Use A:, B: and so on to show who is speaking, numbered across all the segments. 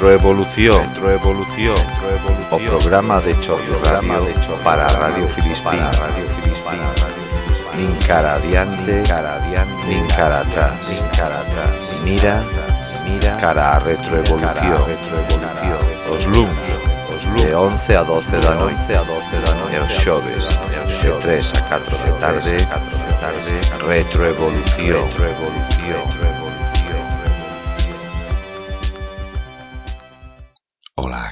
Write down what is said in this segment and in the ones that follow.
A: Retroevolución, retroevolución. O programa de choque radio de choque para Radio Filispín, Radio. Nin cara adiante, cara adiante, nin cara atrás, nin cara atrás. Mira, mira cara a retroevolución, retroevolución. Os luns, os luns de 11 a 12 da noite, a 12 da noite, os xoves, de 3 a 4 de tarde, 4 de tarde, retroevolución, retroevolución, retroevolución.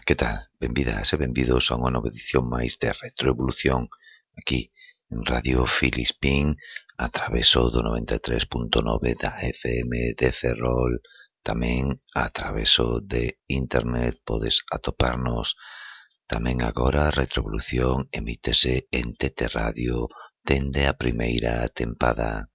A: Que tal? Benvidas e benvidos a unha nova edición máis de Retroevolución aquí en Radio Filispín a traveso do 93.9 da FM de Ferrol tamén a traveso de internet podes atoparnos tamén agora Retroevolución emítese en TT Radio dende a primeira tempada.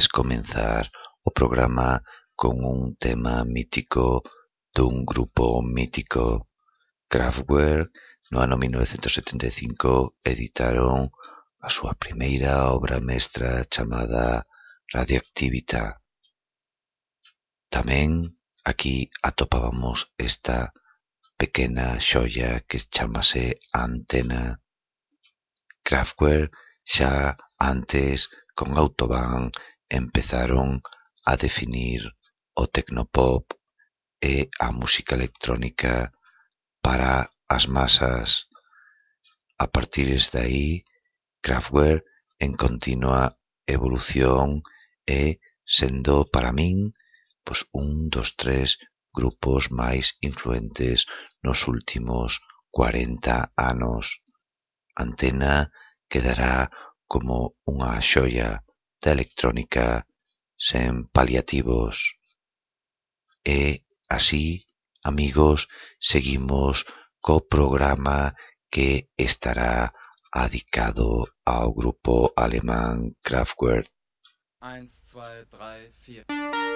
A: es comenzar o programa con un tema mítico dun grupo mítico. Kraftwerk, no ano 1975, editaron a súa primeira obra mestra chamada Radioactivita. Tamén aquí atopábamos esta pequena xoia que chamase Antena. Kraftwerk xa antes con Autobahn empezaron a definir o tecnopop e a música electrónica para as masas. A partires de aí, Kraftwerk en continua evolución e sendo para min pois un dos tres grupos máis influentes nos últimos 40 anos. Antena quedará como unha xoia da electrónica sen paliativos. E así, amigos, seguimos co programa que estará adicado ao grupo alemán Kraftwerk.
B: 1,
A: 2, 3, 4.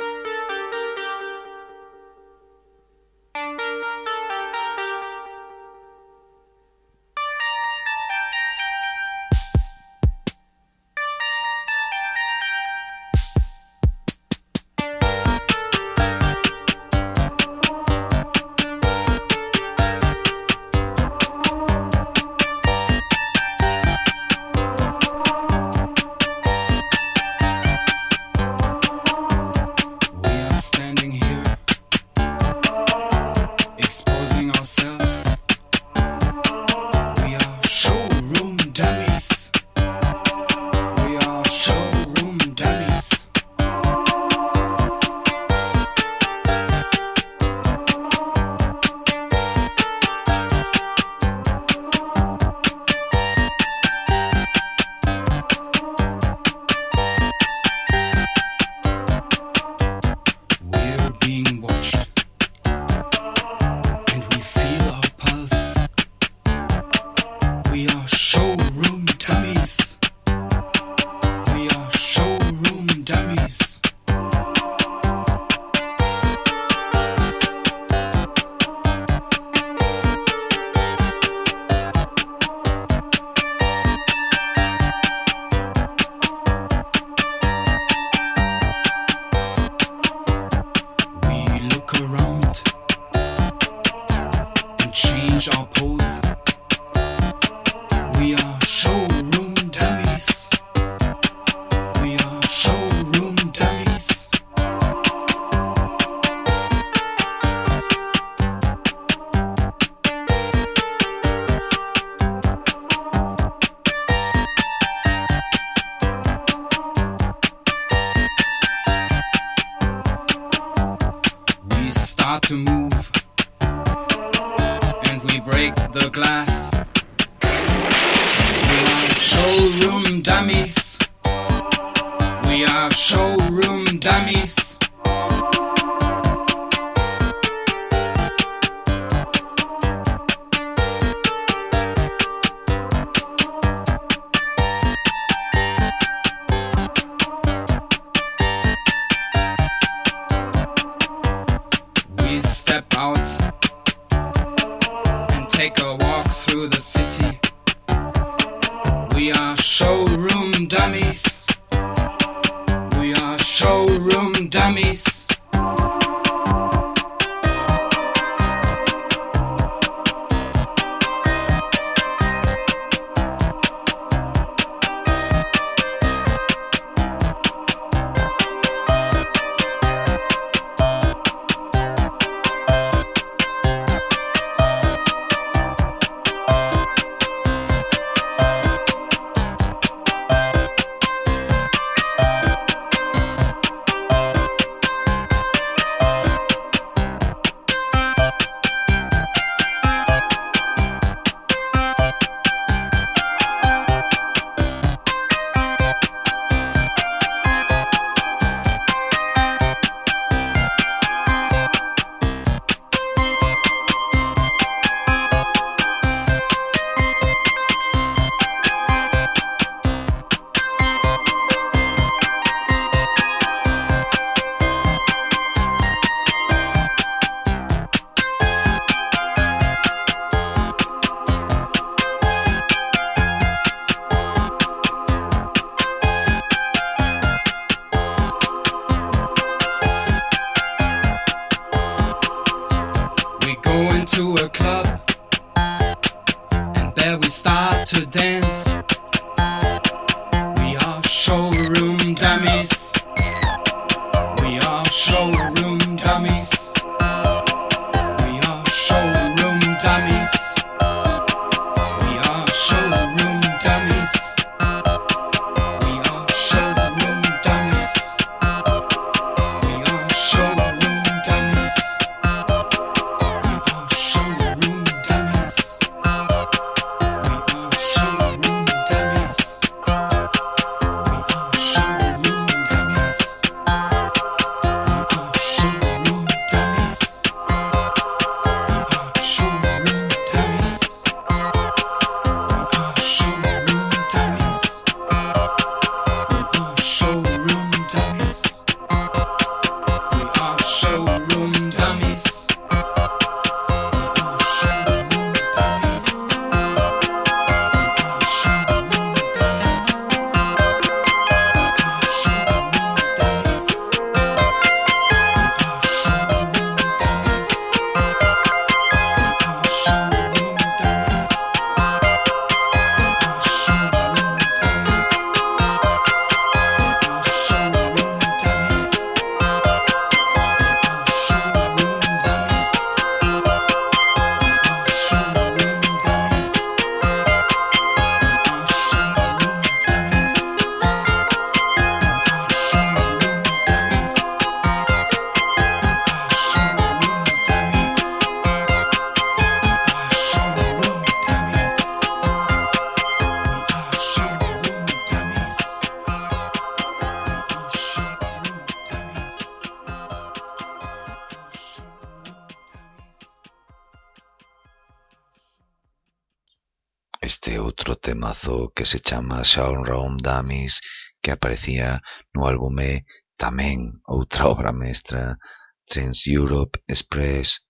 A: que se chama Shaun Rome Dummies que aparecía no álbume tamén outra obra mestra Trans Europe Express.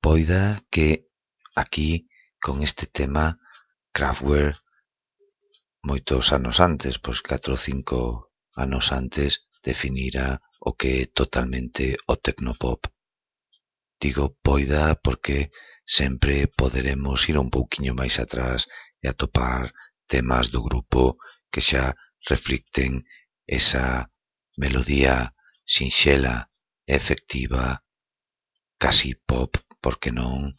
A: Poida que aquí con este tema Kraftwerk moitos anos antes, pois 4 ou 5 anos antes definira o que é totalmente o tecnopop. Digo poida porque sempre poderemos ir un pouquiño máis atrás e atopar temas do grupo que xa reflicten esa melodía sinxela e efectiva, casi pop, porque non,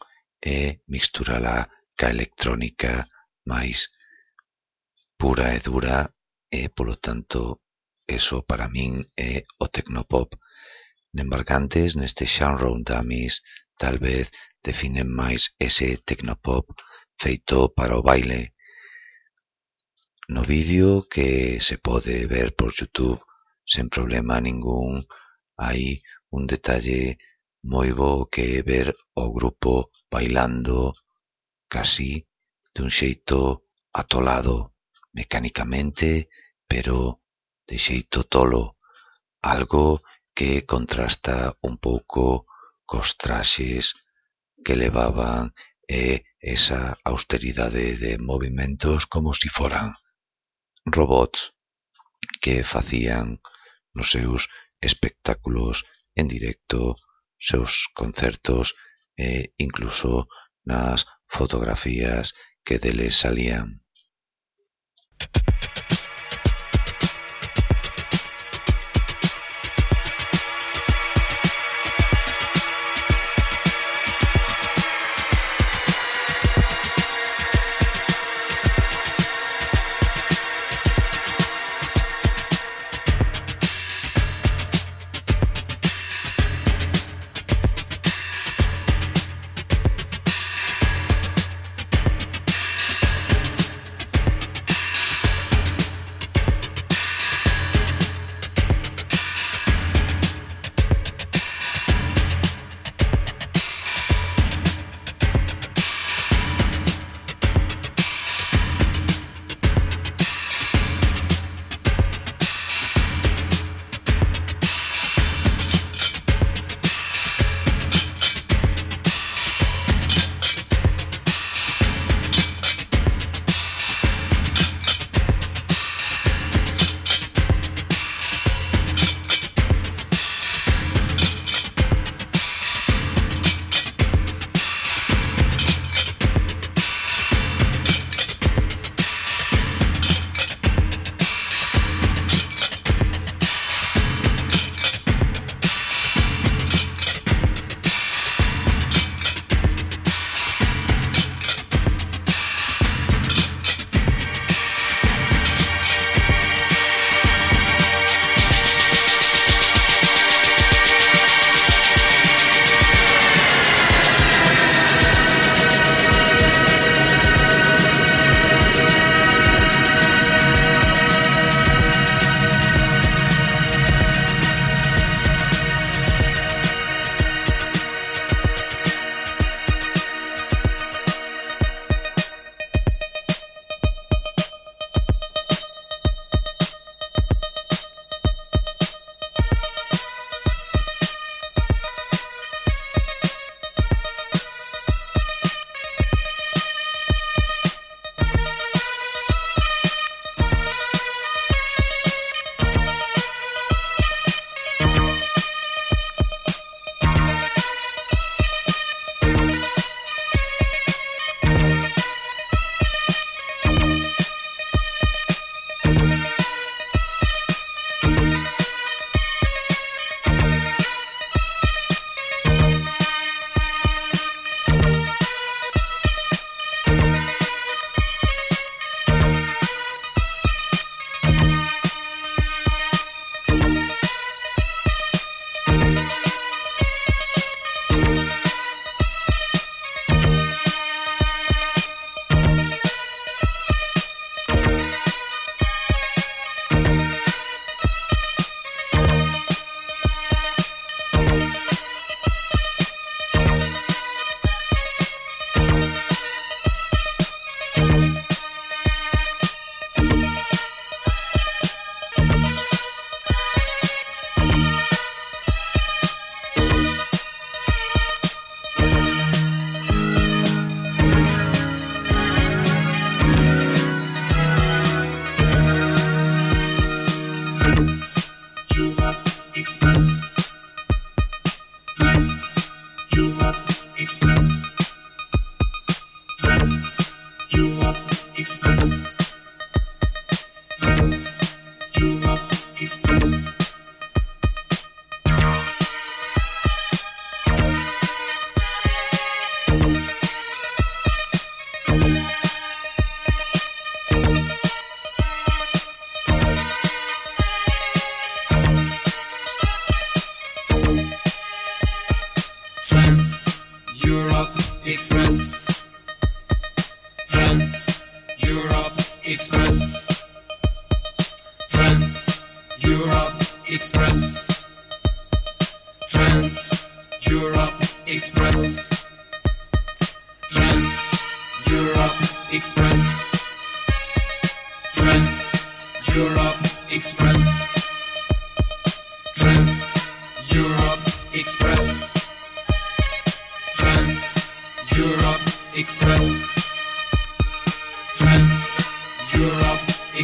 A: e mixturala ca electrónica máis pura e dura e, polo tanto, eso para min é o tecnopop. Nembargantes, neste Xan tal talvez definen máis ese tecnopop feito para o baile. No vídeo que se pode ver por Youtube sen problema ningún hai un detalle moi bo que é ver o grupo bailando casi dun xeito atolado mecánicamente, pero de xeito tolo, algo que contrasta un pouco cos traxes que levaban e esa austeridade de movimentos como si foran robots que facían nos seus espectáculos en directo, seus concertos e incluso nas fotografías que deles salían.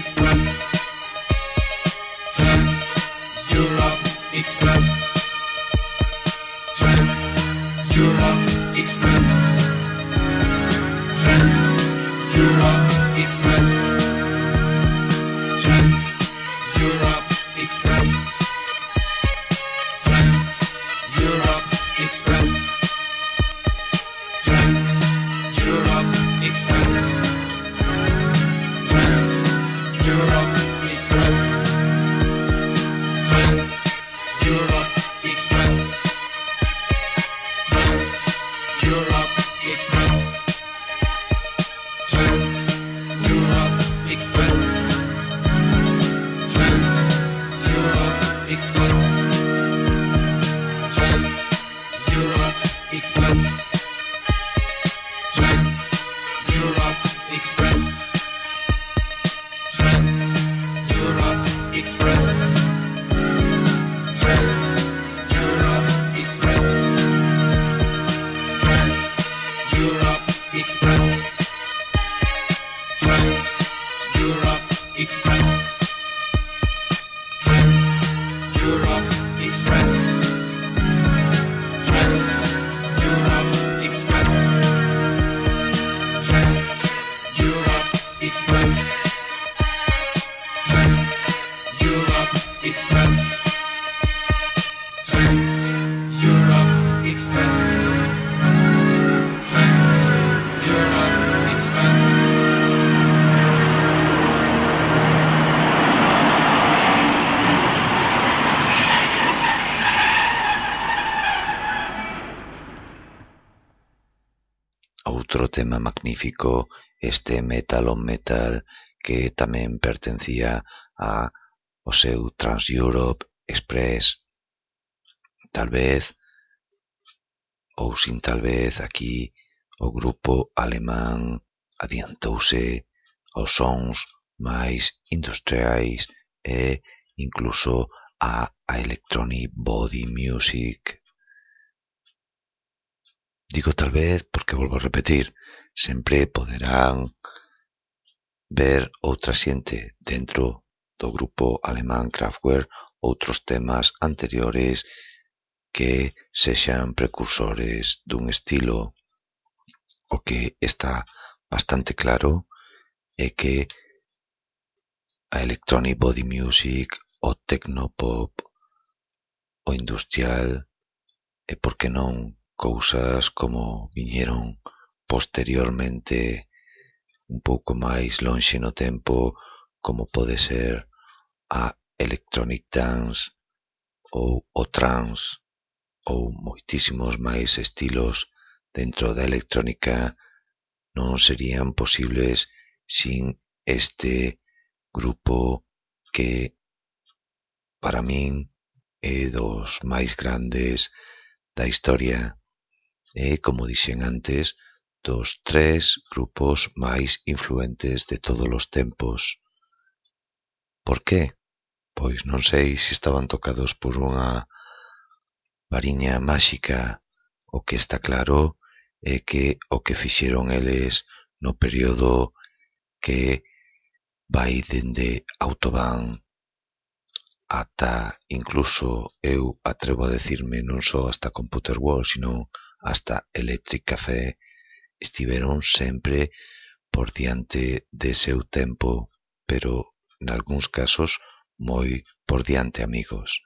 B: Express.
A: Outro tema magnífico, este metal on metal, que tamén pertencía a o seu Trans-Europe Express. Tal vez, ou sin tal vez aquí, o grupo alemán adiantouse aos sons máis industriais e incluso a, a electronic body music. Digo tal vez porque, volvo a repetir, sempre poderán ver outra xente dentro do grupo alemán Kraftwerk outros temas anteriores que sexan precursores dun estilo. O que está bastante claro é que a electronic body music, o tecnopop, o industrial e, por que non, cousas como viñeron posteriormente un pouco máis lonxe no tempo, como pode ser a electronic dance ou o trance ou moitísimos máis estilos dentro da electrónica non serían posibles sin este grupo que para min é dos máis grandes da historia e, como dixen antes, dos tres grupos máis influentes de todos os tempos. Por que? Pois non sei se estaban tocados por unha variña máxica. O que está claro é que o que fixeron eles no período que vai dende Autobahn ata incluso eu atrevo a decirme non só hasta Computer World, sino hasta Electric Café estiveron sempre por
B: diante de seu tempo, pero nalgúns casos moi por diante, amigos.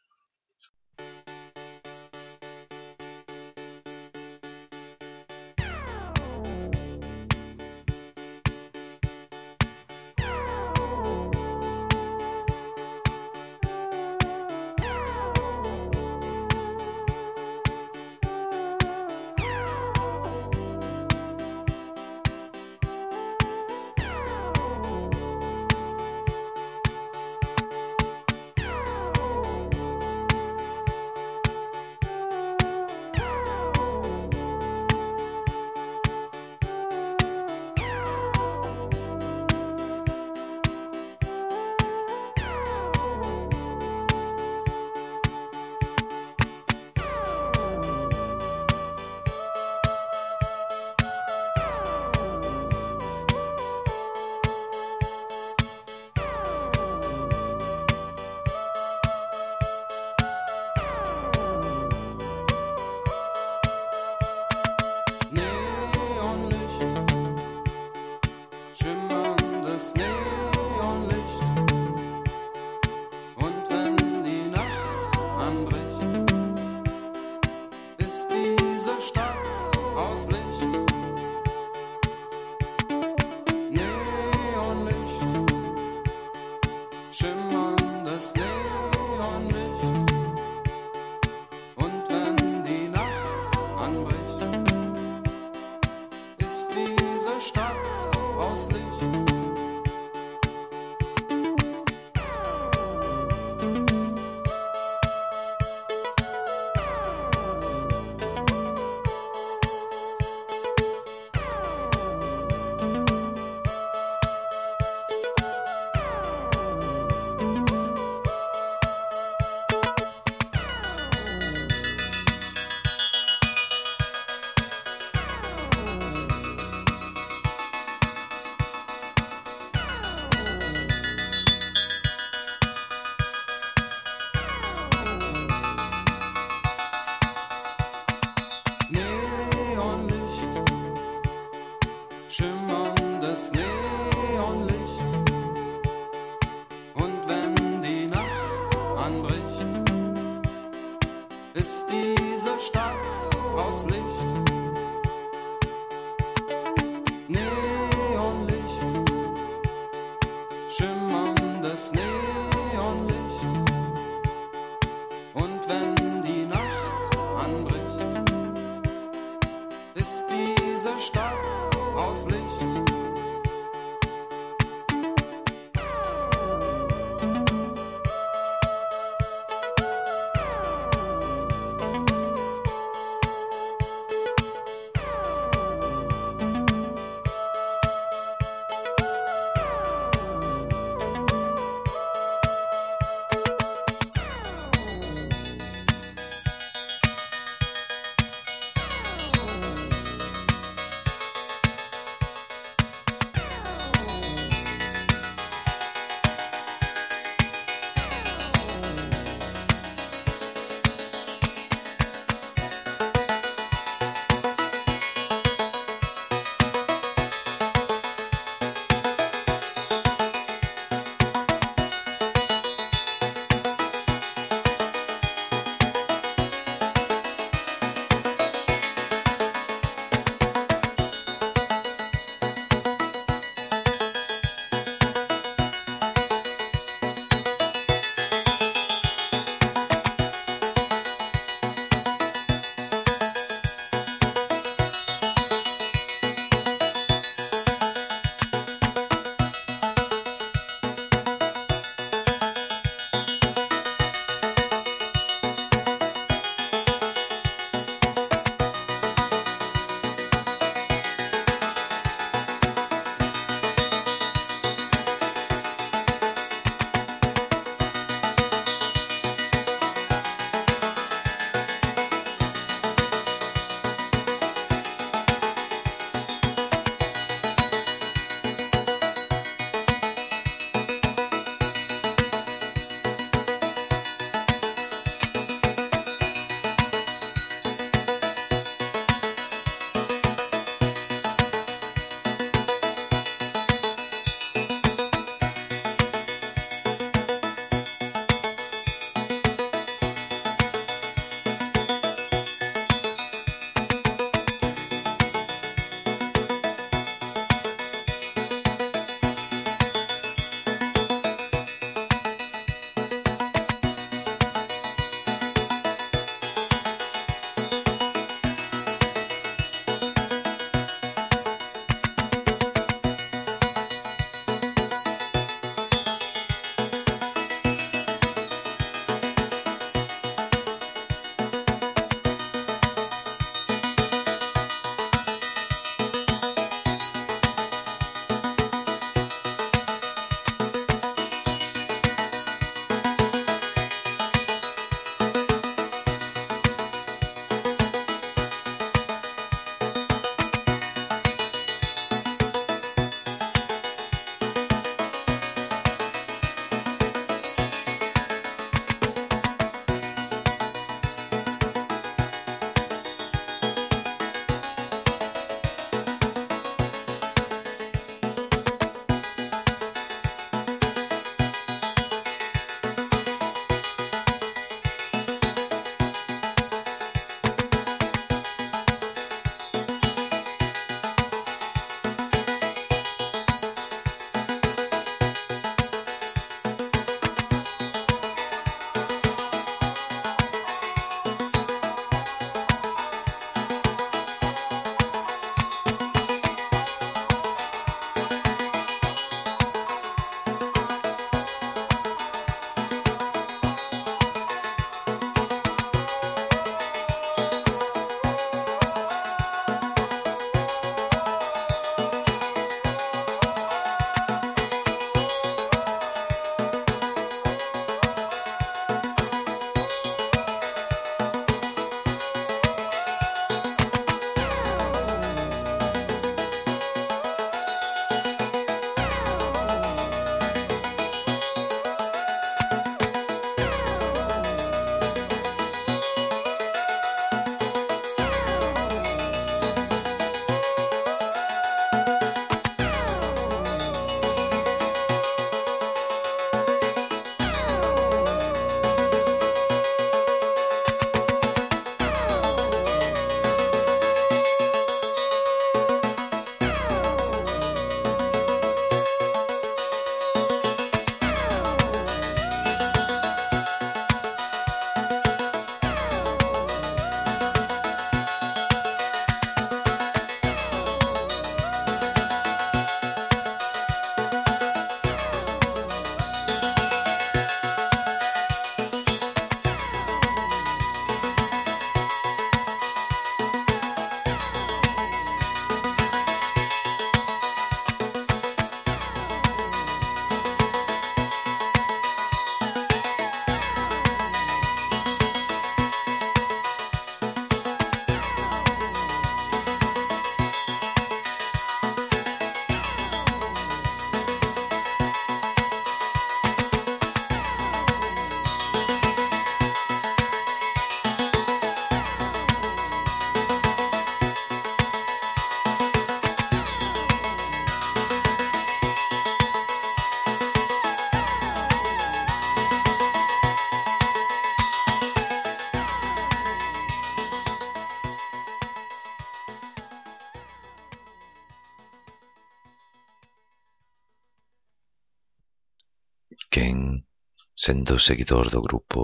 A: sendo seguidor do grupo,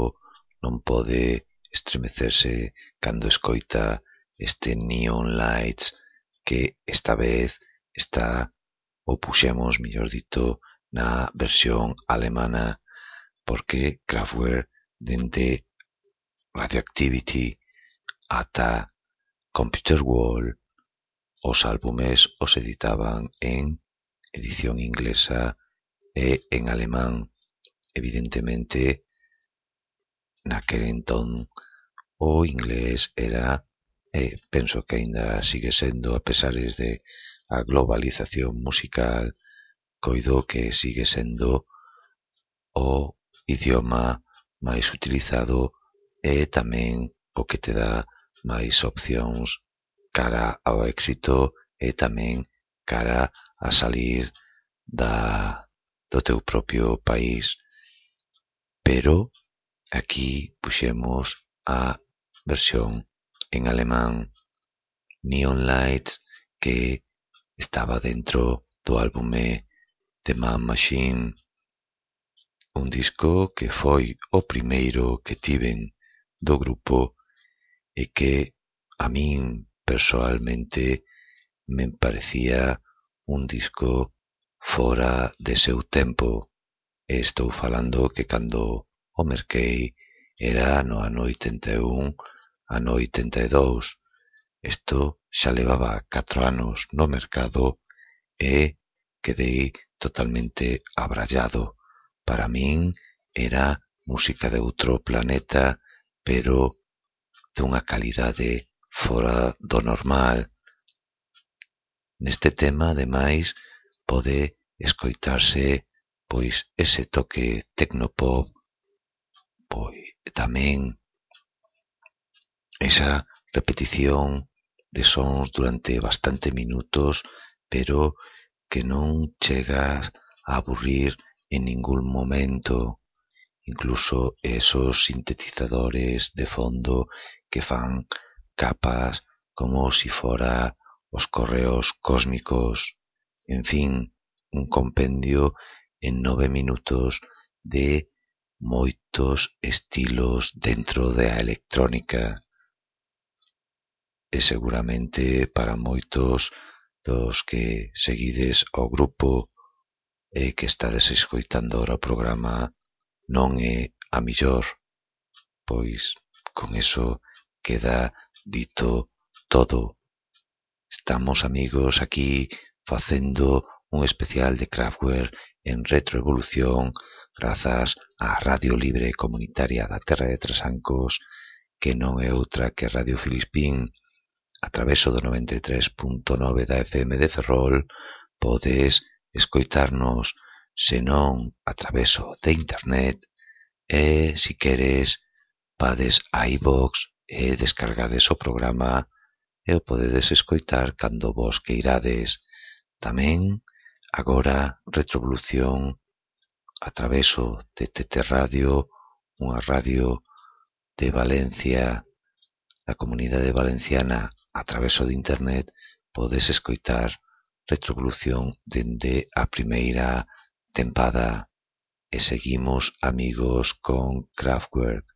A: non pode estremecerse cando escoita este Neon Lights que esta vez está, ou puxemos, mellor dito, na versión alemana, porque Kraftwerk dende Radioactivity ata Computer Wall os álbumes os editaban en edición inglesa e en alemán evidentemente, naquel entón, o inglés era, e penso que aínda sigue sendo, a pesares de a globalización musical, coido que sigue sendo o idioma máis utilizado e tamén o que te dá máis opcións cara ao éxito e tamén cara a salir da, do teu propio país pero aquí puxemos a versión en alemán Neon Lights que estaba dentro do álbume The Man Machine un disco que foi o primeiro que tiven do grupo e que a min persoalmente me parecía un disco fora de seu tempo. E estou falando que cando o merquei era no ano 81, ano 82. Isto xa levaba 4 anos no mercado e quedei totalmente abrallado. Para min era música de outro planeta, pero dunha calidade fora do normal. Neste tema, ademais, pode escoitarse pois ese toque tecnopop, pois tamén esa repetición de sons durante bastante minutos, pero que non chegas a aburrir en ningún momento, incluso esos sintetizadores de fondo que fan capas como si fora os correos cósmicos, en fin, un compendio en nove minutos de moitos estilos dentro da electrónica e seguramente para moitos dos que seguides o grupo e que estades escoitando ahora o programa non é a millor, pois con eso queda dito todo. Estamos, amigos, aquí facendo un especial de Kraftwerk en retroevolución grazas á Radio Libre Comunitaria da Terra de Trasancos, que non é outra que Radio Filispín, atraveso do 93.9 da FM de Ferrol, podes escoitarnos, senón a traveso de internet, e, si queres, pades a iVox e descargades o programa e o podedes escoitar cando vos queirades. Tamén Agora Retrovolución a traveso de TT Radio, unha radio de Valencia, da comunidade valenciana, a traveso de internet, podes escoitar Retrovolución dende a primeira tempada. E seguimos, amigos, con Kraftwerk.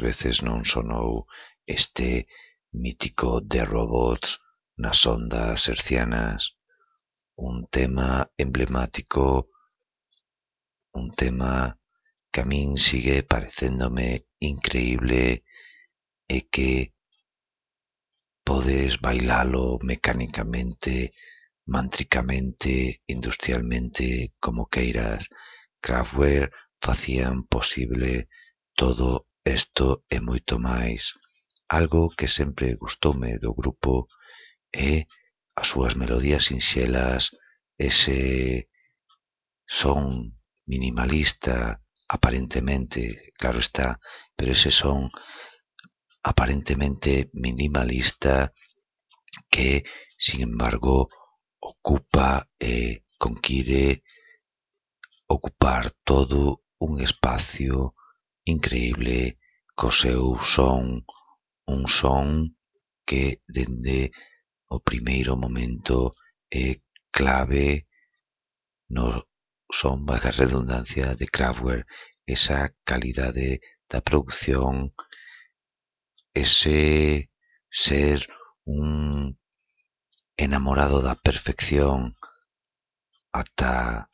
A: veces non sonou este mítico de Robots nas ondas hercianas, un tema emblemático, un tema que a min sigue parecéndome increíble e que podes bailalo mecánicamente, mantricamente, industrialmente, como queiras. Kraftwerk facían posible todo Esto e moito máis, algo que sempre gustoume do grupo é as súas melodías sinxelas, ese son minimalista aparentemente, claro está, pero ese son aparentemente minimalista que, sin embargo, ocupa e conquire ocupar todo un espacio increíble co seu son, un son que dende o primeiro momento é clave no son, valga a redundancia, de Kraftwerk, esa calidade da producción, ese ser un enamorado da perfección ata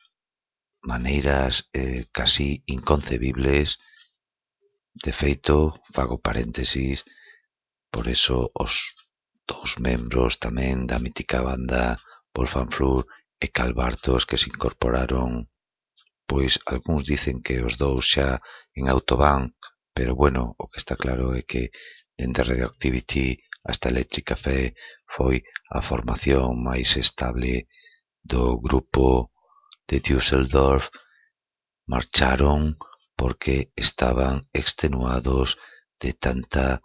A: maneiras eh, casi inconcebibles De feito, fago paréntesis, por eso os dous membros tamén da mítica banda Wolfanflur e Calvartos que se incorporaron, pois algúns dicen que os dous xa en autobán, pero bueno, o que está claro é que dende Radioactivity hasta Electric Café foi a formación máis estable do grupo de Düsseldorf. Marcharon porque estaban extenuados de tanta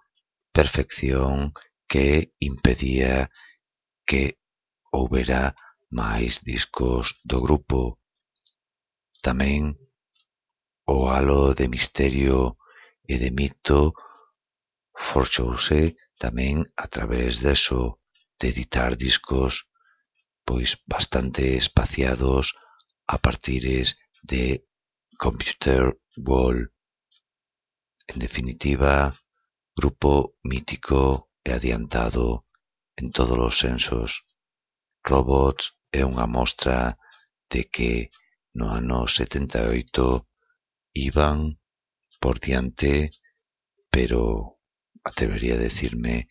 A: perfección que impedía que houbera máis discos do grupo. Tamén o halo de misterio e de mito forxouse tamén a través deso, de editar discos pois bastante espaciados a partires de Computer Wall. En definitiva, grupo mítico e adiantado en todos os sensos. Robots é unha mostra de que no ano 78 iban por diante, pero atrevería a decirme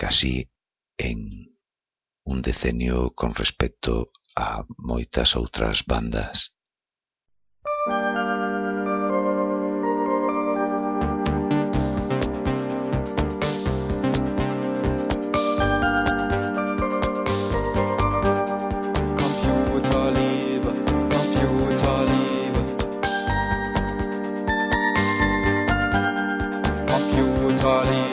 A: casi en un decenio con respecto a moitas outras bandas.
B: body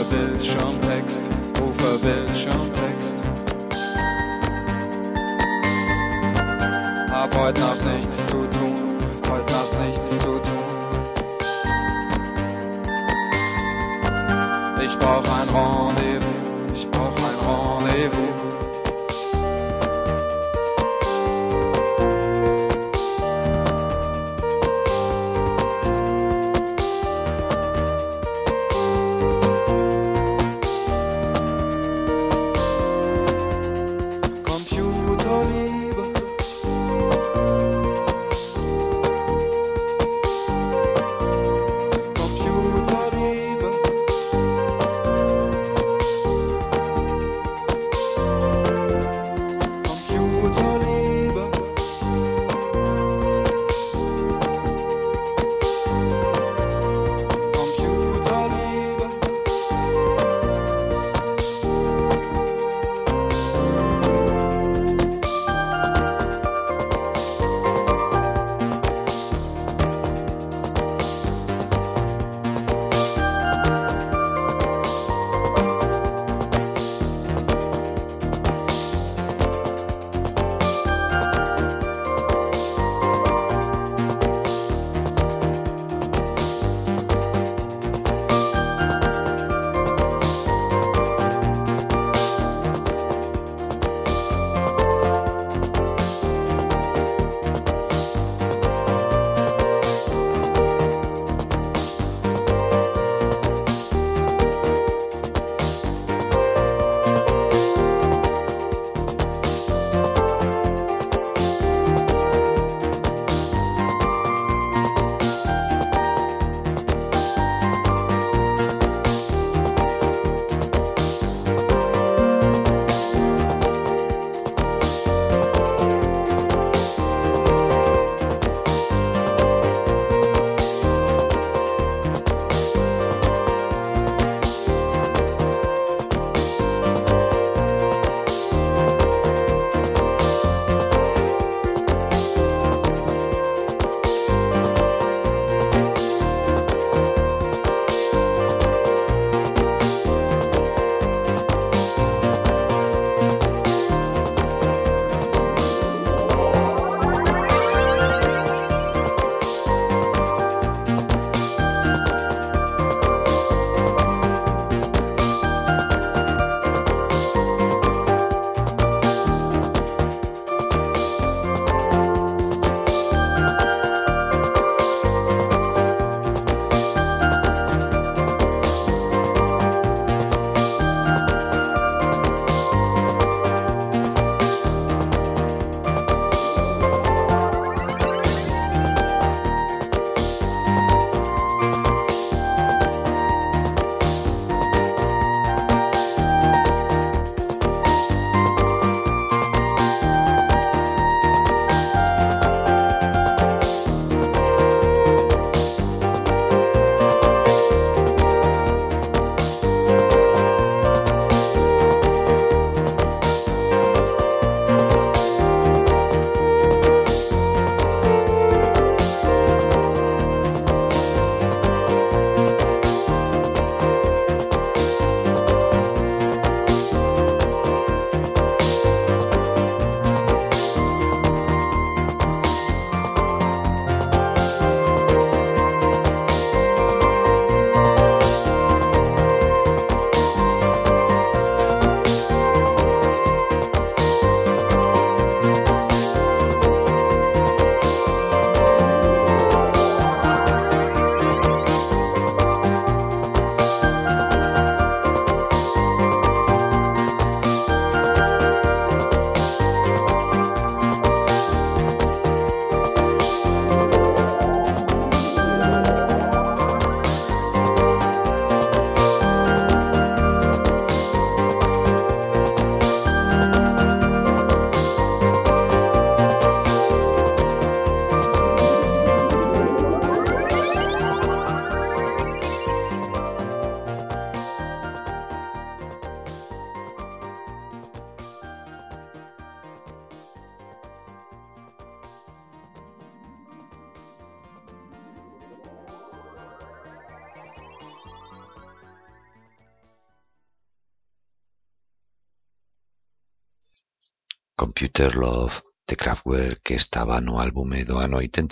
B: Rufe Bildschirmtext, rufe Bildschirmtext. Hab heute Nacht nichts zu tun, heute Nacht nichts zu tun. Ich brauch ein Rendezvous, ich brauch ein Rendezvous.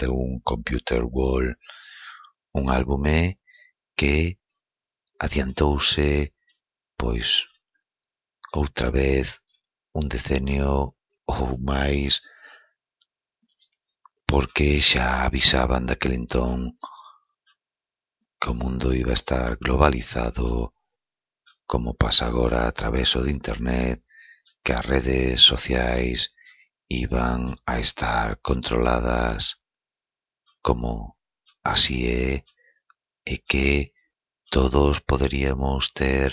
B: un
A: Computer Wall, un álbume que adiantouse pois outra vez un decenio ou máis porque xa avisaban daquel entón que o mundo iba a estar globalizado como pasa agora a traveso de internet que as redes sociais iban a estar controladas como así é e que todos poderíamos ter,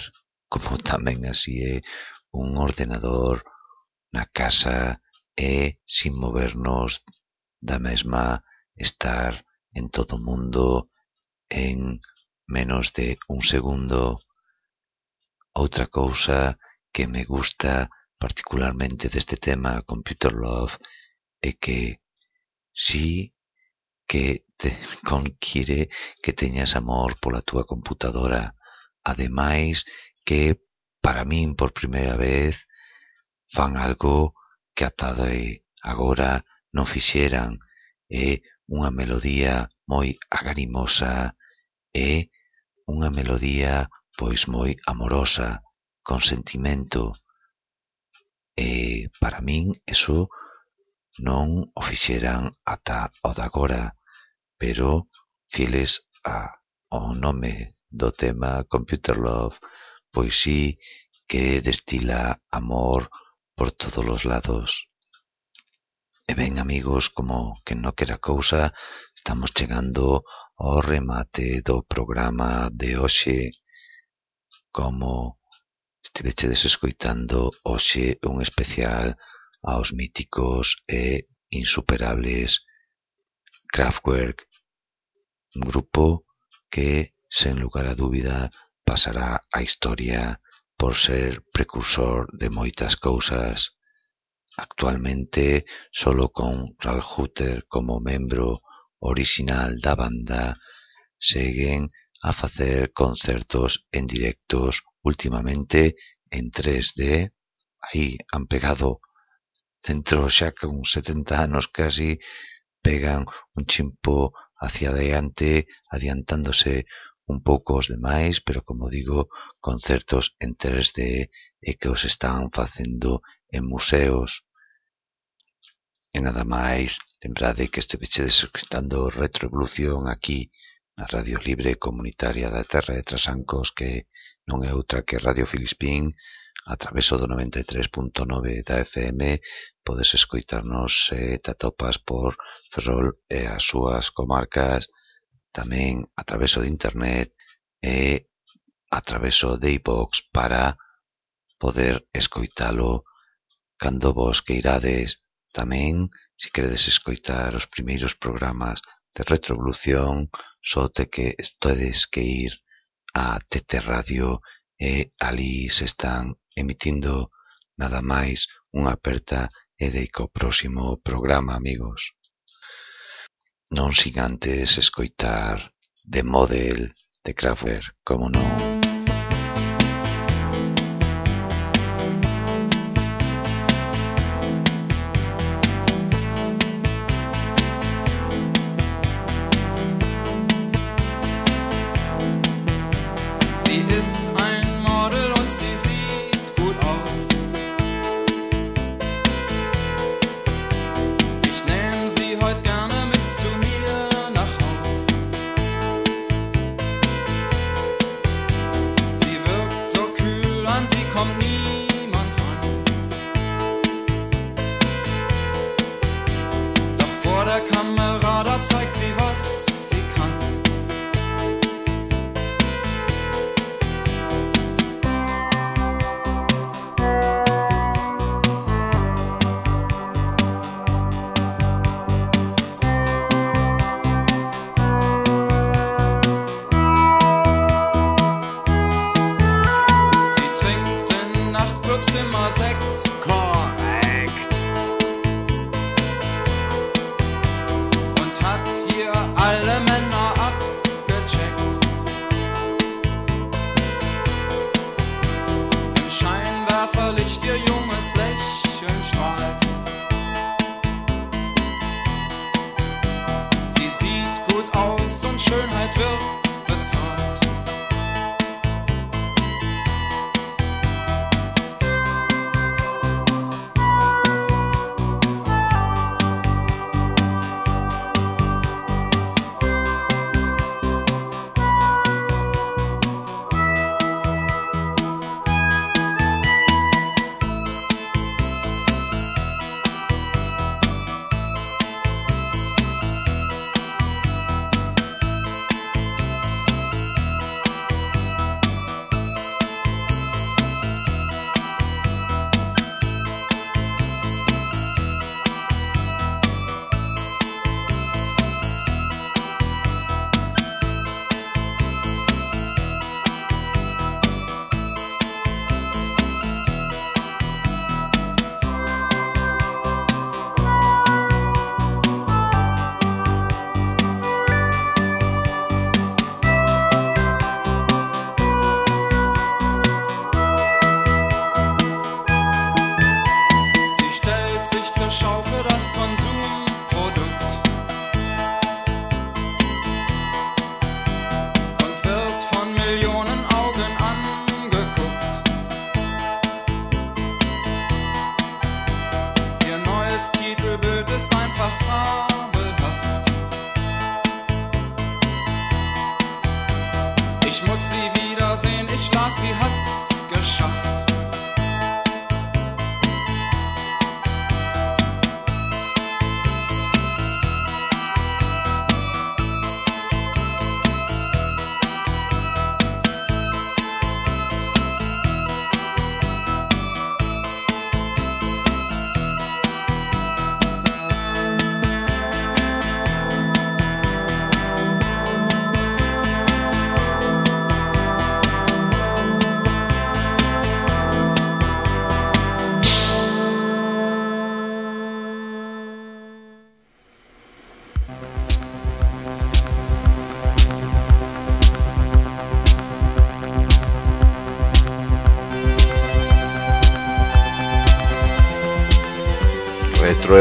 A: como tamén así é, un ordenador na casa e, sin movernos da mesma, estar en todo o mundo en menos de un segundo. Outra cousa que me gusta particularmente deste tema Computer Love é que si que te conquire que teñas amor pola túa computadora. Ademais que, para min, por primeira vez, fan algo que atade agora non fixeran. É unha melodía moi agarimosa e unha melodía pois moi amorosa, con sentimento. E para min eso Non o fixeran ata o de agora, pero, fieles a o nome do tema Computer Love, pois sí que destila amor por todos os lados. E ben, amigos, como que non quera cousa, estamos chegando ao remate do programa de hoxe. Como estivechedes escoitando hoxe un especial aos míticos e insuperables Kraftwerk, un grupo que, sen lugar a dúbida, pasará a historia por ser precursor de moitas cousas. Actualmente, solo con Ralf Hutter como membro orixinal da banda, seguen a facer concertos en directos últimamente en 3D. Aí han pegado dentro xa con 70 anos casi, pegan un chimpo hacia adiante, adiantándose un pouco os demais, pero como digo, con certos en 3D e que os están facendo en museos. E nada máis, lembrade que estevechedes escutando Retroevolución aquí na Radio Libre Comunitaria da Terra de Trasancos, que non é outra que Radio Filispín, A traveso do 93.9 da FM podes escoitarnos eh, se te atopas por Ferrol e as súas comarcas, tamén a traveso de internet e a traveso de iVox para poder escoitalo cando vos queirades. Tamén, se queredes escoitar os primeiros programas de retrovolución, só te que tedes que ir a TT Radio e ali se están emitindo nada máis unha aperta e deico o próximo programa, amigos. Non sin antes escoitar The Model de Kraftwerk, como non.
C: Der Kamera, da zeigt sie, was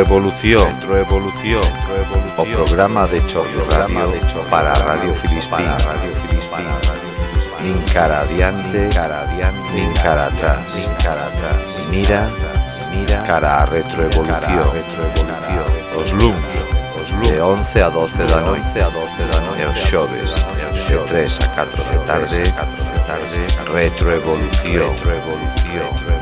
D: Retroevolución, retroevolución, o programa de Radio para Radio Filispín, Radio Filispín, nin cara adiante, cara adiante, nin cara atrás, nin cara atrás. Mira, mira, cara a retroevolución, retroevolución. Os luns, os luns, de 11 a 12 da noite, a 12 da noite, os xoves, de 3 a 4 de tarde, 4 de tarde, retroevolución, retroevolución, retroevolución.